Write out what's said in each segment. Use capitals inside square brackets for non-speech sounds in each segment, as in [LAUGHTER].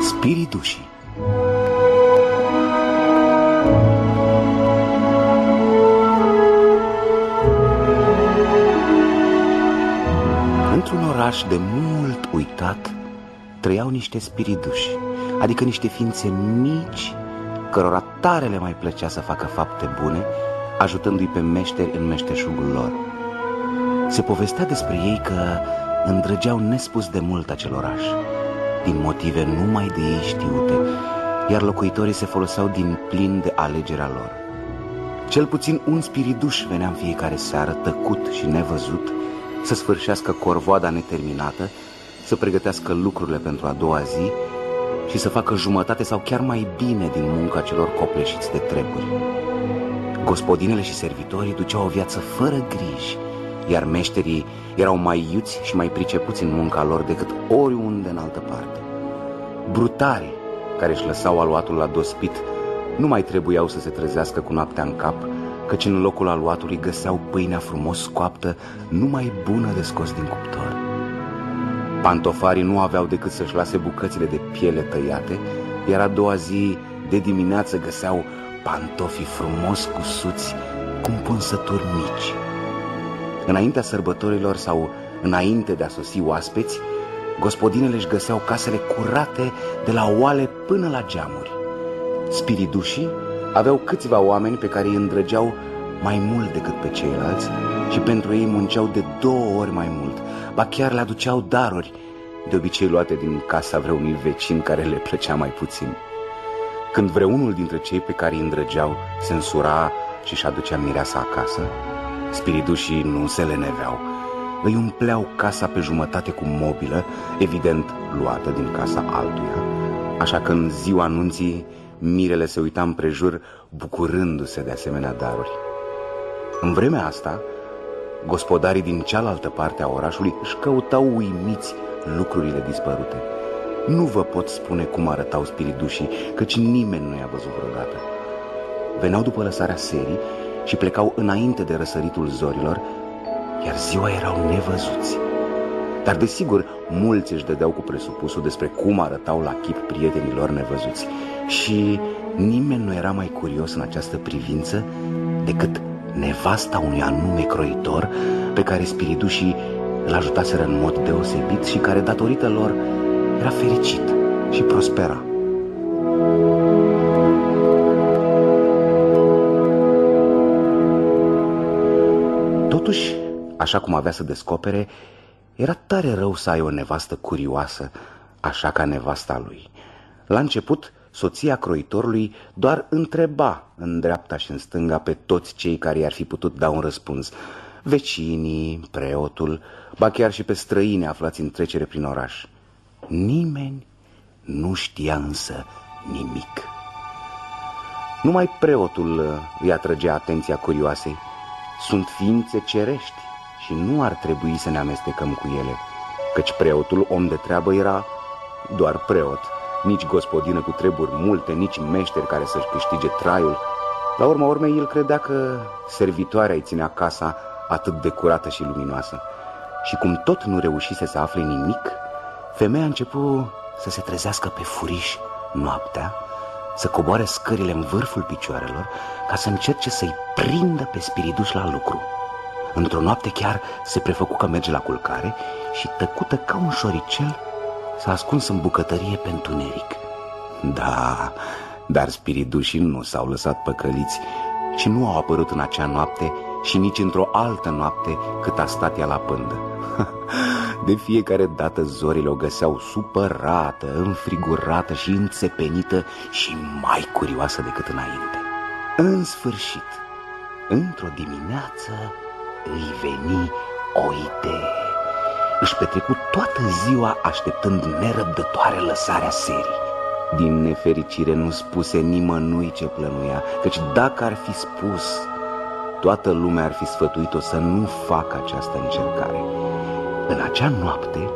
Spiritușii Într-un oraș de mult uitat trăiau niște spiriduși, adică niște ființe mici, cărora tare le mai plăcea să facă fapte bune, ajutându-i pe meșteri în meșteșugul lor. Se povestea despre ei că îndrăgeau nespus de mult acel oraș, din motive numai de ei știute, iar locuitorii se foloseau din plin de alegerea lor. Cel puțin un spiriduș venea în fiecare seară, tăcut și nevăzut, să sfârșească corvoada neterminată, să pregătească lucrurile pentru a doua zi și să facă jumătate sau chiar mai bine din munca celor copleșiți de treburi. Gospodinele și servitorii duceau o viață fără griji, iar meșterii erau mai iuți și mai pricepuți în munca lor decât oriunde în altă parte. Brutarii, care își lăsau aluatul la dospit, nu mai trebuiau să se trezească cu noaptea în cap, căci în locul aluatului găseau pâinea frumos scoaptă, numai bună de scos din cuptor. Pantofarii nu aveau decât să-și lase bucățile de piele tăiate, iar a doua zi de dimineață găseau pantofii frumos cusuți cu punsături mici. Înaintea sărbătorilor sau înainte de a sosi oaspeți, gospodinele își găseau casele curate de la oale până la geamuri. Spiridușii aveau câțiva oameni pe care îi îndrăgeau mai mult decât pe ceilalți și pentru ei munceau de două ori mai mult, ba chiar le aduceau daruri, de obicei luate din casa vreunui vecin care le plăcea mai puțin. Când vreunul dintre cei pe care îi îndrăgeau se însura și își aducea mireasa acasă, spiritușii nu se leneveau, îi umpleau casa pe jumătate cu mobilă, evident luată din casa altuia. Așa că în ziua anunții, mirele se uita împrejur, bucurându-se de asemenea daruri. În vremea asta, gospodarii din cealaltă parte a orașului își căutau uimiți lucrurile dispărute. Nu vă pot spune cum arătau spiridușii, căci nimeni nu i-a văzut vreodată. Veneau după lăsarea serii și plecau înainte de răsăritul zorilor, iar ziua erau nevăzuți. Dar desigur, mulți își dădeau cu presupusul despre cum arătau la chip prietenilor nevăzuți și nimeni nu era mai curios în această privință decât nevasta unui anume croitor pe care spiridușii îl ajutaseră în mod deosebit și care, datorită lor, era fericit și prospera. Totuși, așa cum avea să descopere, era tare rău să ai o nevastă curioasă, așa ca nevasta lui. La început, soția croitorului doar întreba în dreapta și în stânga pe toți cei care i-ar fi putut da un răspuns. Vecinii, preotul, ba chiar și pe străini aflați în trecere prin oraș. Nimeni nu știa însă nimic. Numai preotul îi atrăgea atenția curioasei. Sunt ființe cerești și nu ar trebui să ne amestecăm cu ele, căci preotul, om de treabă, era doar preot nici gospodină cu treburi multe, nici meșteri care să-și câștige traiul. La urma urmei, el credea că servitoarea îi ținea casa atât de curată și luminoasă. Și cum tot nu reușise să afle nimic, femeia a început să se trezească pe furiș noaptea, să coboare scările în vârful picioarelor ca să încerce să-i prindă pe spiriduș la lucru. Într-o noapte chiar se prefăcu că merge la culcare și tăcută ca un șoricel S-a ascuns în bucătărie pe întuneric Da, dar spiridușii nu s-au lăsat păcăliți Și nu au apărut în acea noapte Și nici într-o altă noapte cât a stat ea la pândă. [LAUGHS] De fiecare dată zorile o găseau supărată, înfrigurată și înțepenită Și mai curioasă decât înainte. În sfârșit, într-o dimineață îi veni o idee își petrecut toată ziua așteptând nerăbdătoare lăsarea serii. Din nefericire nu spuse nimănui ce plănuia, căci dacă ar fi spus, toată lumea ar fi sfătuit-o să nu facă această încercare. În acea noapte,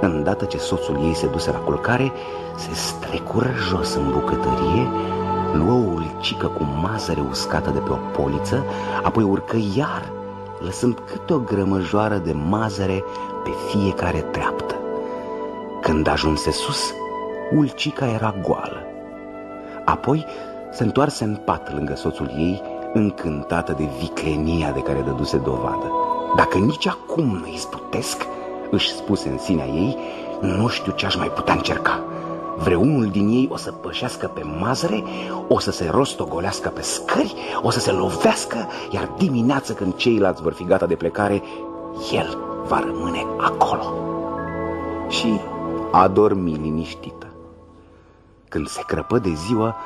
îndată ce soțul ei se duse la culcare, se strecură jos în bucătărie, luă o ulcică cu mazăre uscată de pe o poliță, apoi urcă iar, lăsând câte o grămăjoară de mazăre pe fiecare treaptă. Când ajunse sus, ulcica era goală. Apoi se întoarse în pat lângă soțul ei, încântată de viclenia de care dăduse dovadă. Dacă nici acum nu izbutesc, își spuse în sinea ei, nu știu ce aș mai putea încerca. Vreunul din ei o să pășească pe mazăre, o să se rostogolească pe scări, o să se lovească, iar dimineață când ceilalți vor fi gata de plecare, el va rămâne acolo. Și a dormit liniștită. Când se crăpă de ziua,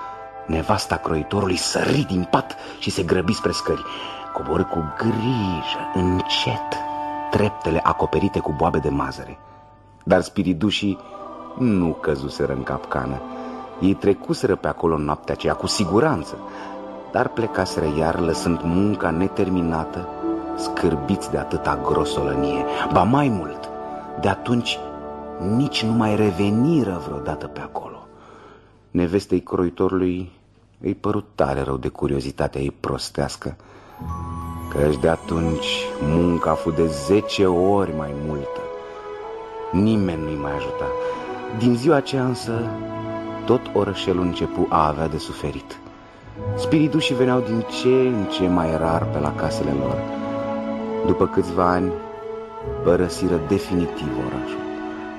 nevasta croitorului sări din pat și se grăbi spre scări. Coborâ cu grijă, încet, treptele acoperite cu boabe de mazăre. Dar spiridușii nu căzuseră în capcană. Ei trecuseră pe acolo noaptea aceea cu siguranță, dar plecaseră iar lăsând munca neterminată, scârbiți de atâta grosolănie. Ba mai mult, de atunci nici nu mai reveniră vreodată pe acolo. Nevestei croitorului îi părut tare rău de curiozitatea ei prostească, căci de atunci munca a fost de zece ori mai multă. Nimeni nu-i mai ajuta. Din ziua aceea însă, tot orășelul începu a avea de suferit. Spiritușii veneau din ce în ce mai rar pe la casele lor. După câțiva ani, părăsiră definitiv orașul.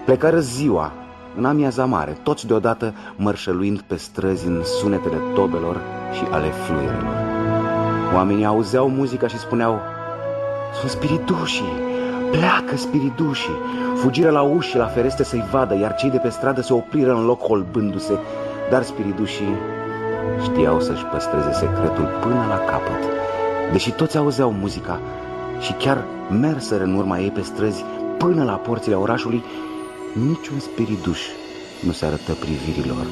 Plecară ziua, în amiaza mare, toți deodată mărșăluind pe străzi în sunetele tobelor și ale fluierelor. Oamenii auzeau muzica și spuneau, sunt spiritușii, pleacă spiritușii, fugiră la uși și la fereste să-i vadă, iar cei de pe stradă se opriră în loc holbându-se, dar spiritușii știau să-și păstreze secretul până la capăt. Deși toți auzeau muzica și chiar merseră în urma ei pe străzi până la porțile orașului, niciun spiriduș nu se arătă privirilor.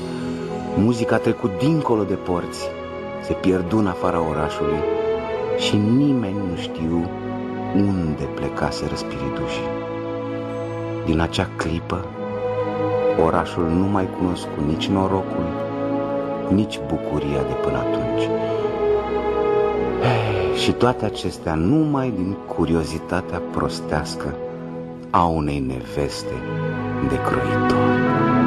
Muzica a trecut dincolo de porți, se pierdu în afara orașului și nimeni nu știu unde plecase spiritușii. Din acea clipă, orașul nu mai cunoscut nici norocul, nici bucuria de până atunci. Ei, și toate acestea numai din curiozitatea prostească a unei neveste de croitor.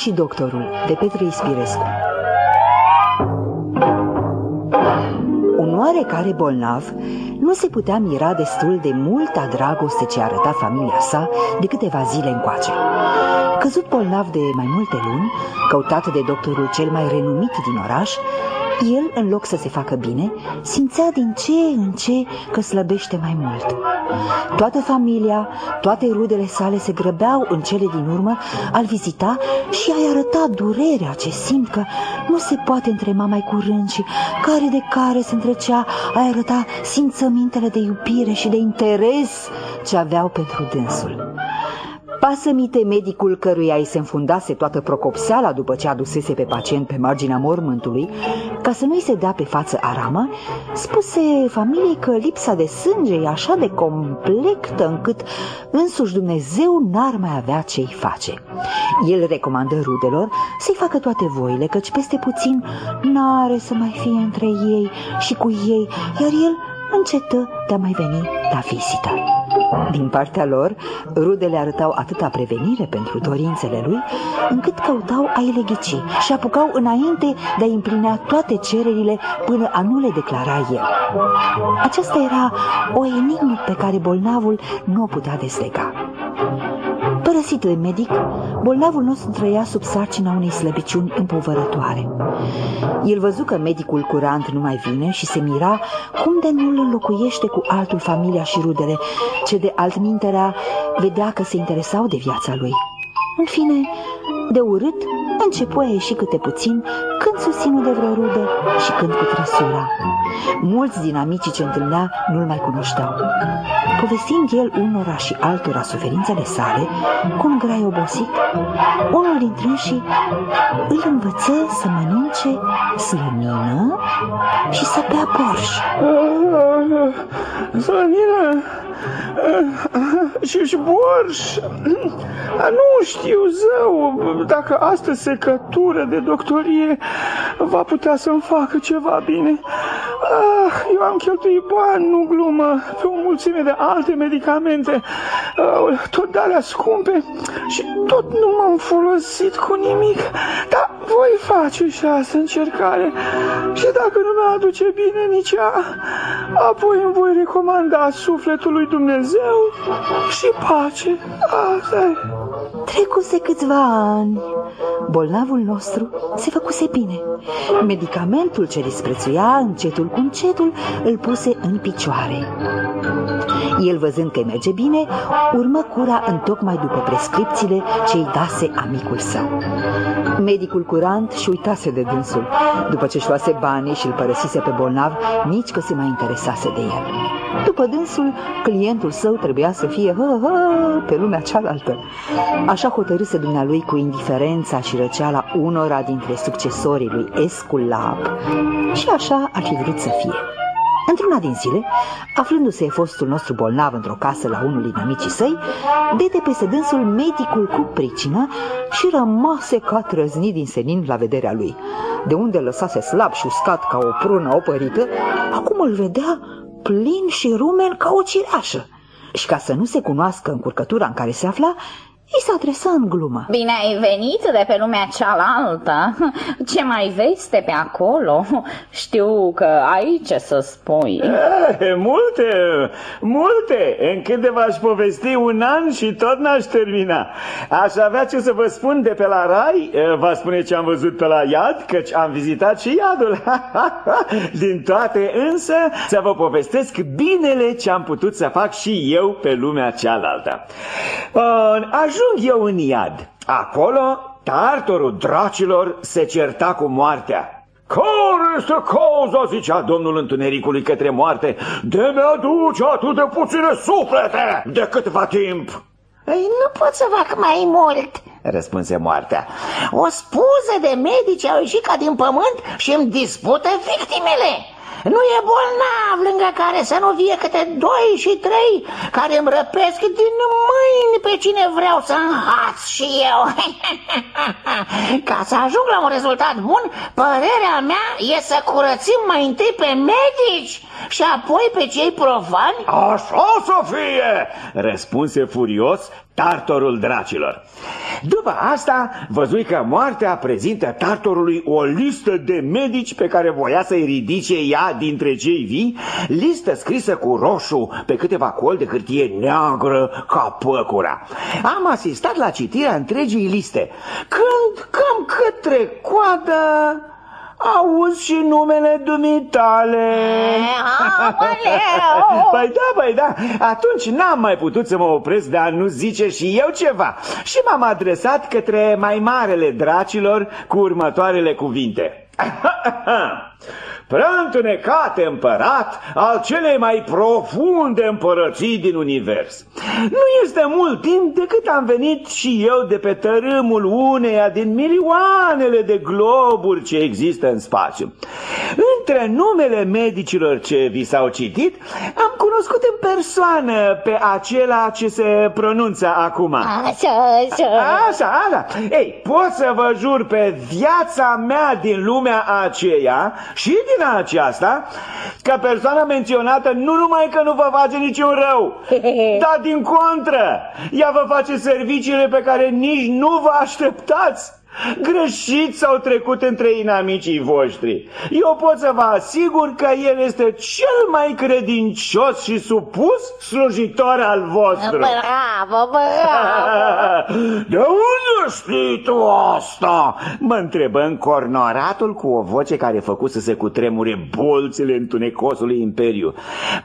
și doctorul, de Petre Ispirescu. Un oarecare bolnav nu se putea mira destul de multa dragoste ce arăta familia sa de câteva zile încoace. Căzut bolnav de mai multe luni, căutat de doctorul cel mai renumit din oraș, el, în loc să se facă bine, simțea din ce în ce că slăbește mai mult. Toată familia, toate rudele sale se grăbeau în cele din urmă al vizita și ai arăta durerea ce simt că nu se poate întrema mai curând și care de care se întrecea ai arăta simțămintele de iubire și de interes ce aveau pentru dânsul. Pasămite medicul căruia îi se înfundase toată procopseala după ce adusese pe pacient pe marginea mormântului, ca să nu-i se dea pe față arama, spuse familiei că lipsa de sânge e așa de complectă încât însuși Dumnezeu n-ar mai avea ce-i face. El recomandă rudelor să-i facă toate voile, căci peste puțin n-are să mai fie între ei și cu ei, iar el încetă de a mai veni la vizită. Din partea lor, rudele arătau atâta prevenire pentru dorințele lui, încât căutau a le ghici și apucau înainte de a împlinea toate cererile până a nu le declara el. Aceasta era o enigmă pe care bolnavul nu o putea deslega. Părăsit de medic, bolnavul nostru trăia sub sarcina unei slăbiciuni împovărătoare. El văzu că medicul curant nu mai vine și se mira cum de nu îl înlocuiește cu altul familia și rudele, ce de altminterea vedea că se interesau de viața lui. În fine, de urât, începu a ieși câte puțin, când susținut de vreo rudă și când cu trăsura. Mulți din amicii ce întâlnea nu-l mai cunoșteau. Povestind el unora și altora suferințele sale, cu un grai obosit, unul dintre înșii îl învăță să mănânce slănină și să bea borș. Slănină și, și borș. Nu știu, zău, dacă asta secătură de doctorie va putea să-mi facă ceva bine. Ah, eu am cheltuit bani, nu glumă, pe o mulțime de alte medicamente, ah, tot de alea scumpe și tot nu m-am folosit cu nimic. Dar voi face și asta încercare și dacă nu mi-aduce bine nici ea, apoi îmi voi recomanda sufletului Dumnezeu și pace. Asta e. Trecuse câțiva ani. Bolnavul nostru se făcuse bine. Medicamentul ce disprețuia încetul cu încetul îl puse în picioare. El văzând că merge bine, urmă cura întocmai după prescripțiile ce îi dase amicul său. Medicul curant și uitase de dânsul. După ce-și luase banii și îl părăsise pe bolnav, nici că se mai interesase de el. După dânsul, clientul său trebuia să fie hă, hă, pe lumea cealaltă. Așa hotărâse dumnealui cu indiferența și răceala unora dintre succesorii lui Esculap și așa ar fi vrut să fie. Într-una din zile, aflându-se fostul nostru bolnav într-o casă la unul din amicii săi, dete peste dânsul medicul cu pricină și rămase ca trăznit din senin la vederea lui. De unde lăsase slab și uscat ca o prună opărită, acum îl vedea plin și rumen ca o cireașă. Și ca să nu se cunoască încurcătura în care se afla, îi se adresă în glumă. Bine ai venit de pe lumea cealaltă. Ce mai veste pe acolo? Știu că ai ce să spui. E, multe, multe. În de v-aș povesti un an și tot n-aș termina. Aș avea ce să vă spun de pe la Rai. Vă spune ce am văzut pe la Iad, căci am vizitat și Iadul. [LAUGHS] Din toate însă să vă povestesc binele ce am putut să fac și eu pe lumea cealaltă. Aș ajung eu în iad. Acolo, tartorul dracilor se certa cu moartea. Care este cauza, zicea domnul întunericului către moarte, de mi-aduce atât de puține suflete de câtva timp? Ei, nu pot să fac mai mult, răspunse moartea. O spuză de medici au ieșit ca din pământ și îmi dispută victimele. Nu e bolnav lângă care să nu fie câte doi și trei care îmi răpesc din mâini pe cine vreau să înhaț și eu. [LAUGHS] Ca să ajung la un rezultat bun, părerea mea e să curățim mai întâi pe medici și apoi pe cei profani. Așa să fie, răspunse furios Tartorul dracilor. După asta, văzui că moartea prezintă Tartorului o listă de medici pe care voia să-i ridice ea dintre cei vii, listă scrisă cu roșu pe câteva col de hârtie neagră ca păcura. Am asistat la citirea întregii liste, când cam către coadă Auzi și numele dumitale. [LAUGHS] Păi da, păi da. Atunci n-am mai putut să mă opresc De a nu zice și eu ceva. Și m-am adresat către mai marele dracilor Cu următoarele cuvinte [LAUGHS] preîntunecat împărat al celei mai profunde împărății din univers. Nu este mult timp de cât am venit și eu de pe tărâmul uneia din milioanele de globuri ce există în spațiu. Între numele medicilor ce vi s-au citit, am cunoscut în persoană pe acela ce se pronunță acum. Așa, așa. Așa, așa. Ei, pot să vă jur pe viața mea din lumea aceea și din aceasta că persoana menționată nu numai că nu vă face niciun rău, [LAUGHS] dar din contră, ea vă face serviciile pe care nici nu vă așteptați. Greșit s-au trecut între inamicii voștri. Eu pot să vă asigur că el este cel mai credincios și supus slujitor al vostru. Bravo, bravo. [LAUGHS] De unde știi tu asta? Mă întrebă încornoratul cu o voce care făcu să se cutremure bolțile întunecosului imperiu.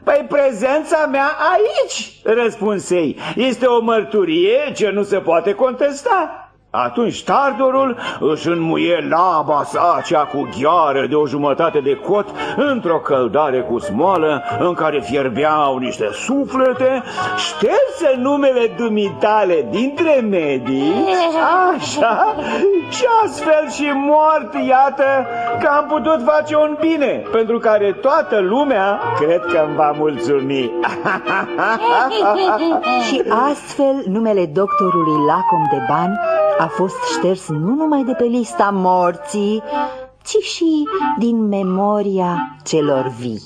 Păi prezența mea aici, răspunsei, este o mărturie ce nu se poate contesta. Atunci Tardorul își înmuie laba sa cea cu gheară de o jumătate de cot într-o căldare cu smoală în care fierbeau niște suflete, șterse numele dumitale dintre medii, așa, și astfel și mort, iată că am putut face un bine, pentru care toată lumea cred că îmi va mulțumi. [LAUGHS] [LAUGHS] Și astfel numele doctorului Lacom de Ban a fost șters nu numai de pe lista morții, ci și din memoria celor vii.